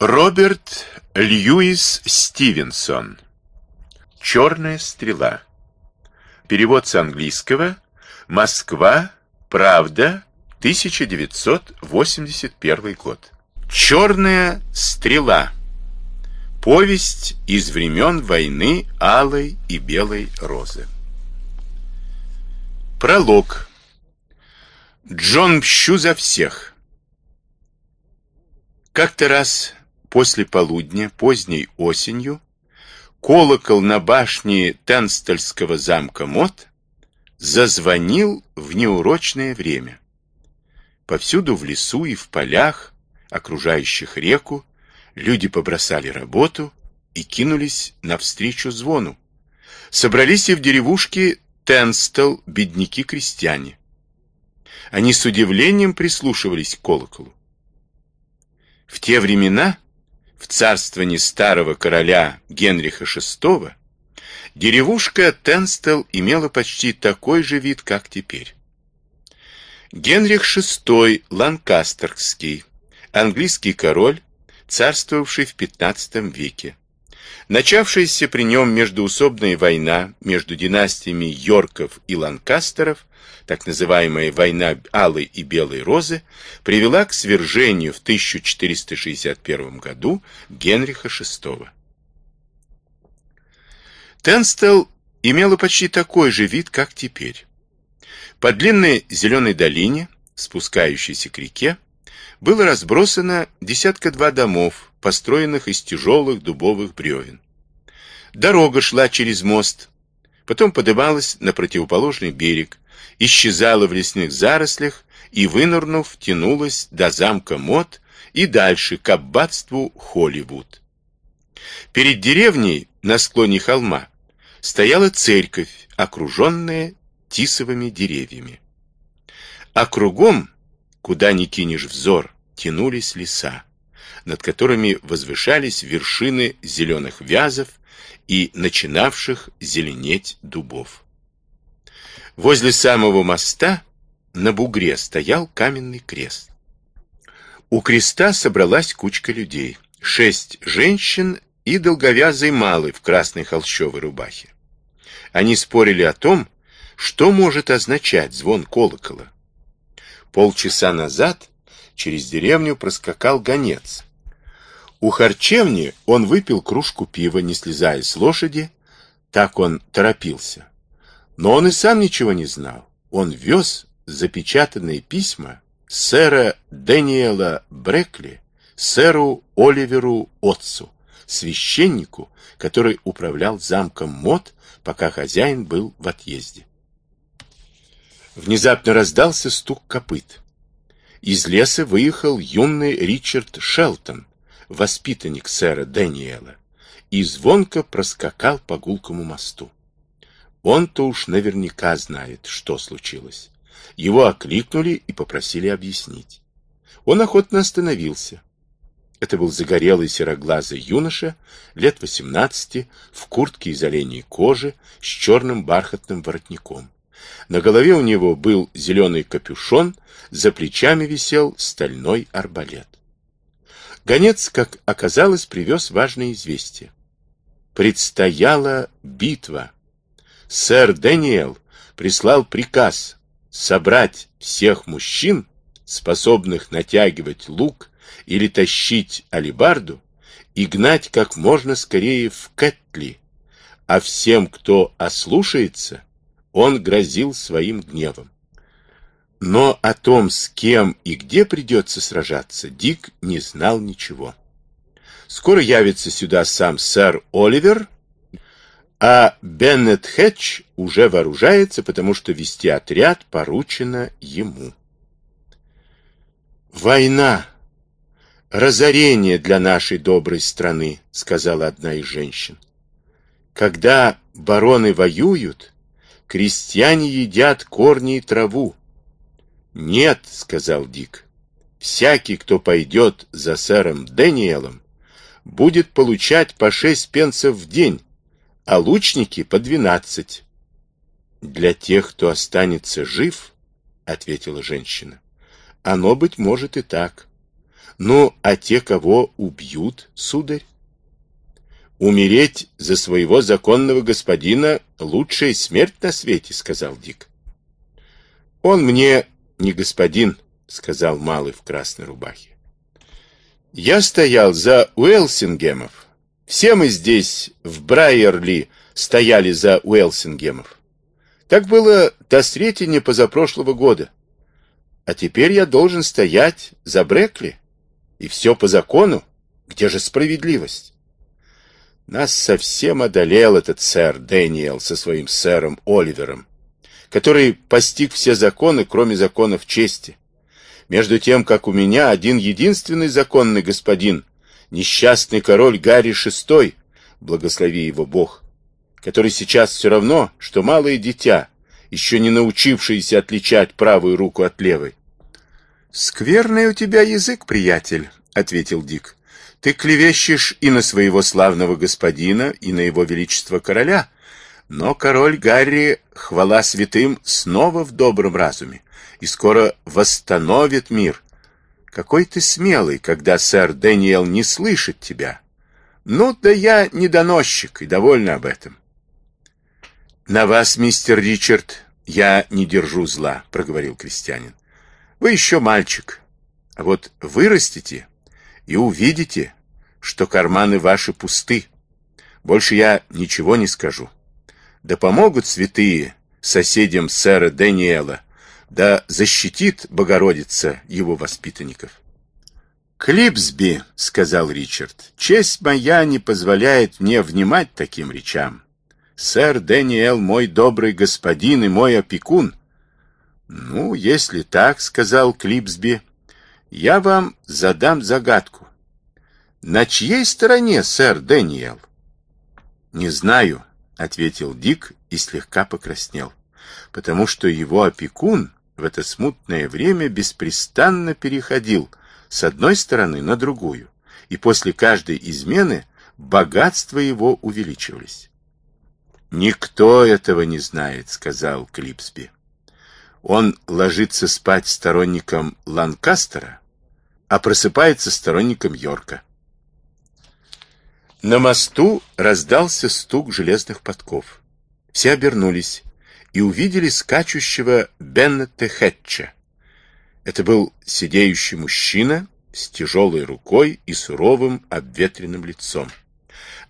Роберт Льюис Стивенсон. Черная стрела. Перевод с английского. Москва. Правда. 1981 год. Черная стрела. Повесть из времен войны алой и белой розы. Пролог. Джон мщу за всех. Как-то раз после полудня, поздней осенью, колокол на башне Тенстельского замка Мот зазвонил в неурочное время. Повсюду в лесу и в полях, окружающих реку, люди побросали работу и кинулись навстречу звону. Собрались и в деревушке Тенстел бедняки-крестьяне. Они с удивлением прислушивались к колоколу. В те времена в царствовании старого короля Генриха VI деревушка Тенстел имела почти такой же вид, как теперь. Генрих VI Ланкастерский, английский король, царствовавший в XV веке. Начавшаяся при нем междуусобная война между династиями Йорков и Ланкастеров так называемая «война Алой и Белой Розы», привела к свержению в 1461 году Генриха VI. Тенстел имела почти такой же вид, как теперь. По длинной зеленой долине, спускающейся к реке, было разбросано десятка-два домов, построенных из тяжелых дубовых бревен. Дорога шла через мост, потом подымалась на противоположный берег, исчезала в лесных зарослях и, вынырнув, тянулась до замка Мот и дальше к аббатству Холливуд. Перед деревней на склоне холма стояла церковь, окруженная тисовыми деревьями. А кругом, куда ни кинешь взор, тянулись леса, над которыми возвышались вершины зеленых вязов и начинавших зеленеть дубов. Возле самого моста на бугре стоял каменный крест. У креста собралась кучка людей. Шесть женщин и долговязый малый в красной холщовой рубахе. Они спорили о том, что может означать звон колокола. Полчаса назад через деревню проскакал гонец. У харчевни он выпил кружку пива, не слезая с лошади, так он торопился. Но он и сам ничего не знал. Он вез запечатанные письма сэра Дэниела Брекли, сэру Оливеру Отцу, священнику, который управлял замком Мот, пока хозяин был в отъезде. Внезапно раздался стук копыт. Из леса выехал юный Ричард Шелтон, воспитанник сэра Дэниела, и звонко проскакал по гулкому мосту. Он-то уж наверняка знает, что случилось. Его окликнули и попросили объяснить. Он охотно остановился. Это был загорелый сероглазый юноша, лет 18, в куртке из оленей кожи, с черным бархатным воротником. На голове у него был зеленый капюшон, за плечами висел стальной арбалет. Гонец, как оказалось, привез важное известие. Предстояла битва сэр Дэниел прислал приказ собрать всех мужчин, способных натягивать лук или тащить алибарду, и гнать как можно скорее в Кэтли, а всем, кто ослушается, он грозил своим гневом. Но о том, с кем и где придется сражаться, Дик не знал ничего. Скоро явится сюда сам сэр Оливер а Беннет Хэтч уже вооружается, потому что вести отряд поручено ему. «Война! Разорение для нашей доброй страны», — сказала одна из женщин. «Когда бароны воюют, крестьяне едят корни и траву». «Нет», — сказал Дик, — «всякий, кто пойдет за сэром Дэниелом, будет получать по шесть пенсов в день, а лучники по двенадцать. Для тех, кто останется жив, ответила женщина. Оно быть может и так. Ну, а те, кого убьют, сударь? Умереть за своего законного господина — лучшая смерть на свете, — сказал Дик. Он мне не господин, — сказал малый в красной рубахе. Я стоял за Уэлсингемов. Все мы здесь, в Брайерли, стояли за Уэлсингемов. Так было до Сретения позапрошлого года. А теперь я должен стоять за Брекли. И все по закону. Где же справедливость? Нас совсем одолел этот сэр Дэниел со своим сэром Оливером, который постиг все законы, кроме законов чести. Между тем, как у меня один единственный законный господин, несчастный король Гарри VI, благослови его Бог, который сейчас все равно, что малое дитя, еще не научившееся отличать правую руку от левой. «Скверный у тебя язык, приятель», — ответил Дик. «Ты клевещешь и на своего славного господина, и на его величество короля, но король Гарри, хвала святым, снова в добром разуме и скоро восстановит мир. Какой ты смелый, когда сэр Дэниел не слышит тебя. Ну, да я недоносчик и довольна об этом. На вас, мистер Ричард, я не держу зла, проговорил крестьянин. Вы еще мальчик, а вот вырастите и увидите, что карманы ваши пусты. Больше я ничего не скажу. Да помогут святые соседям сэра Дэниела, да защитит Богородица его воспитанников. «Клипсби», — сказал Ричард, — «честь моя не позволяет мне внимать таким речам. Сэр Дэниел мой добрый господин и мой опекун». «Ну, если так», — сказал Клипсби, — «я вам задам загадку. На чьей стороне сэр Дэниел?» «Не знаю», — ответил Дик и слегка покраснел, потому что его опекун в это смутное время беспрестанно переходил с одной стороны на другую, и после каждой измены богатства его увеличивались. «Никто этого не знает», — сказал Клипсби. «Он ложится спать сторонником Ланкастера, а просыпается сторонником Йорка». На мосту раздался стук железных подков. Все обернулись и увидели скачущего Беннета Хэтча. Это был сидеющий мужчина с тяжелой рукой и суровым обветренным лицом.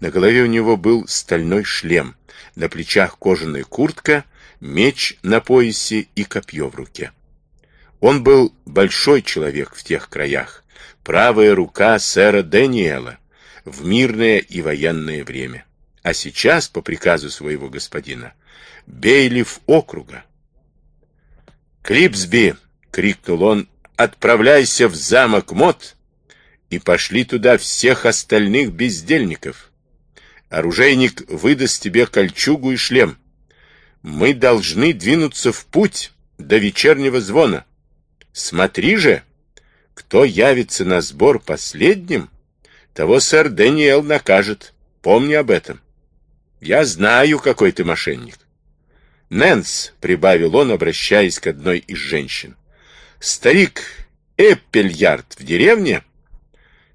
На голове у него был стальной шлем, на плечах кожаная куртка, меч на поясе и копье в руке. Он был большой человек в тех краях, правая рука сэра Дэниела в мирное и военное время. А сейчас, по приказу своего господина, Бейлиф округа. «Клипсби!» — крикнул он. «Отправляйся в замок Мот и пошли туда всех остальных бездельников. Оружейник выдаст тебе кольчугу и шлем. Мы должны двинуться в путь до вечернего звона. Смотри же, кто явится на сбор последним, того сэр Дэниел накажет. Помни об этом. Я знаю, какой ты мошенник. Нэнс, — прибавил он, обращаясь к одной из женщин, — старик Эппельярд в деревне?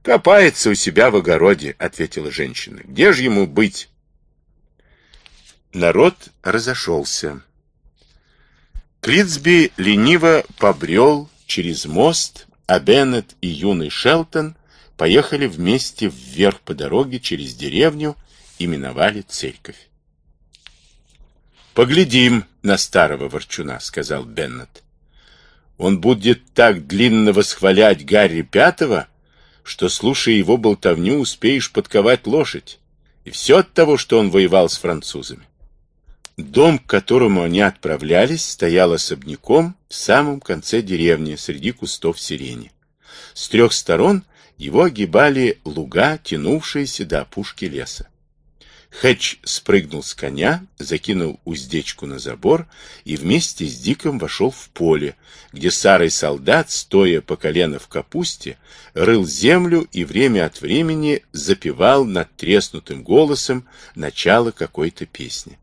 Копается у себя в огороде, — ответила женщина. Где же ему быть? Народ разошелся. Клитсби лениво побрел через мост, а Беннет и юный Шелтон поехали вместе вверх по дороге через деревню и миновали церковь. «Поглядим на старого ворчуна», — сказал Беннет. «Он будет так длинно восхвалять Гарри Пятого, что, слушая его болтовню, успеешь подковать лошадь. И все от того, что он воевал с французами». Дом, к которому они отправлялись, стоял особняком в самом конце деревни, среди кустов сирени. С трех сторон его огибали луга, тянувшиеся до опушки леса. Хэтч спрыгнул с коня, закинул уздечку на забор и вместе с Диком вошел в поле, где старый солдат, стоя по колено в капусте, рыл землю и время от времени запевал над треснутым голосом начало какой-то песни.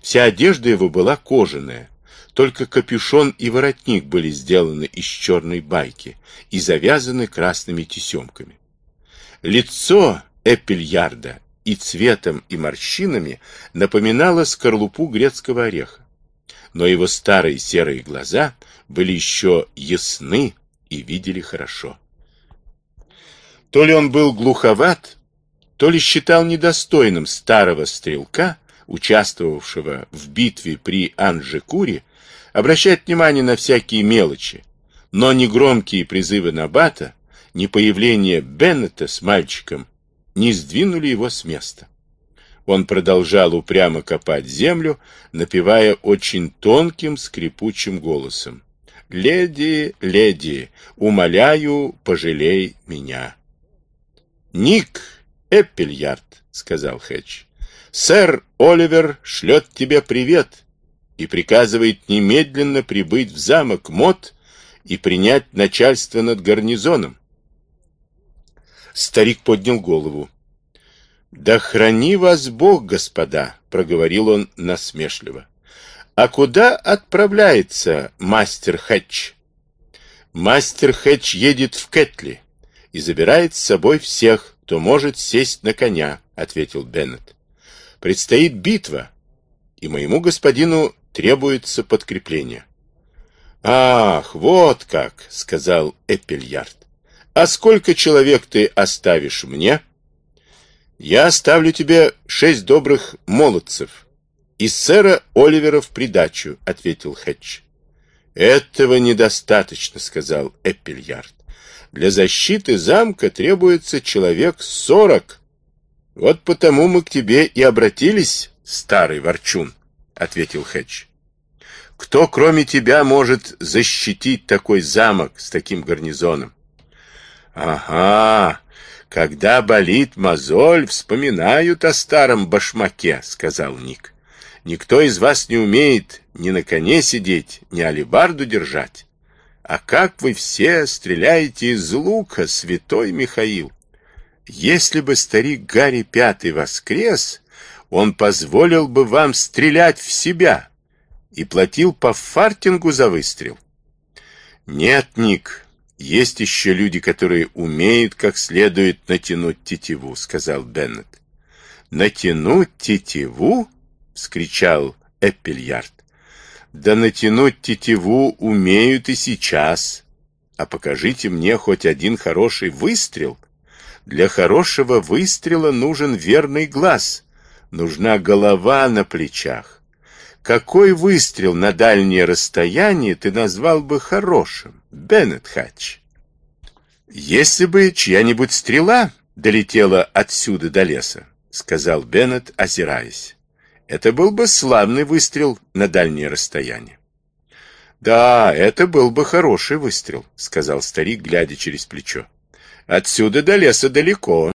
Вся одежда его была кожаная, Только капюшон и воротник были сделаны из черной байки и завязаны красными тесемками. Лицо Эпельярда и цветом, и морщинами напоминало скорлупу грецкого ореха. Но его старые серые глаза были еще ясны и видели хорошо. То ли он был глуховат, то ли считал недостойным старого стрелка, участвовавшего в битве при Анжекуре, обращать внимание на всякие мелочи, но ни громкие призывы Набата, ни появление Беннета с мальчиком не сдвинули его с места. Он продолжал упрямо копать землю, напевая очень тонким скрипучим голосом. «Леди, леди, умоляю, пожалей меня». «Ник Эппельярд», — сказал Хэтч, — «сэр Оливер шлет тебе привет и приказывает немедленно прибыть в замок Мот и принять начальство над гарнизоном. Старик поднял голову. «Да храни вас Бог, господа!» — проговорил он насмешливо. «А куда отправляется мастер Хэтч?» «Мастер Хэтч едет в Кэтли и забирает с собой всех, кто может сесть на коня», — ответил Беннет. «Предстоит битва, и моему господину требуется подкрепление». «Ах, вот как!» — сказал Эппельярд. А сколько человек ты оставишь мне? Я оставлю тебе шесть добрых молодцев. И сэра Оливера в придачу, ответил Хэтч. Этого недостаточно, сказал Эппельярд. Для защиты замка требуется человек сорок. Вот потому мы к тебе и обратились, старый ворчун, ответил Хэтч. Кто, кроме тебя, может защитить такой замок с таким гарнизоном? «Ага, когда болит мозоль, вспоминают о старом башмаке», — сказал Ник. «Никто из вас не умеет ни на коне сидеть, ни алебарду держать. А как вы все стреляете из лука, святой Михаил? Если бы старик Гарри Пятый воскрес, он позволил бы вам стрелять в себя и платил по фартингу за выстрел». «Нет, Ник, есть еще люди, которые умеют как следует натянуть тетиву, сказал Беннет. Натянуть тетиву? вскричал Эппельярд. Да натянуть тетиву умеют и сейчас. А покажите мне хоть один хороший выстрел. Для хорошего выстрела нужен верный глаз, нужна голова на плечах. Какой выстрел на дальнее расстояние ты назвал бы хорошим, Беннет Хатч? Если бы чья-нибудь стрела долетела отсюда до леса, сказал Беннет, озираясь, это был бы славный выстрел на дальнее расстояние. Да, это был бы хороший выстрел, сказал старик, глядя через плечо. Отсюда до леса далеко,